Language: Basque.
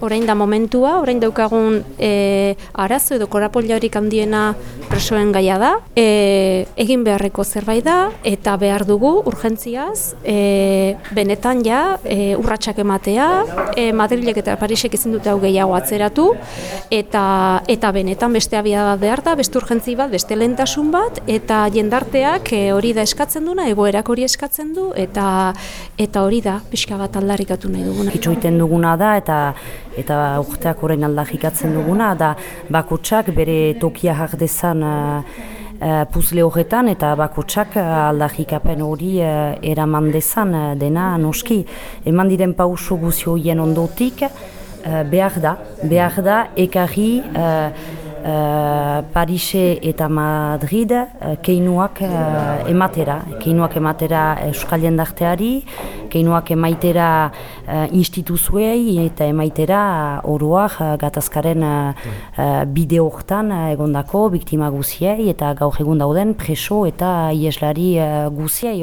Orain da momentua, orain daukagun e, arazo edo korapoliarik handiena presoen gaia da. E, egin beharreko zerbait da eta behar dugu urgentziaz e, benetan ja e, urratsak ematea, e, Madrilek eta Parisek ezin dute hau gehiago atzeratu eta eta benetan beste abia bat behar da, beste urgentzi bat, beste lentasun bat eta jendarteak e, hori da eskatzen duna, egoerak hori eskatzen du eta eta hori da pixka bat aldarrikatu nahi duguna. Itxoiten duguna da eta eta urteak orain aldarrikatzen duguna, da bakotsak bere tokia jardezan uh, uh, puzle horretan eta bakotsak uh, aldarrikapen hori uh, eraman dezan uh, dena noski. Eman diren pauso guzioien ondotik, uh, behar da, behar da, ekarri uh, Uh, Parise eta Madrid uh, keinuak uh, ematera, keinuak ematera Euskal Jendarteari, keinuak emaitera uh, instituzuei eta emaitera uh, oroak uh, gatazkaren uh, bide horretan uh, egondako biktima guziei eta gaur egun dauden preso eta ieslari uh, guziei.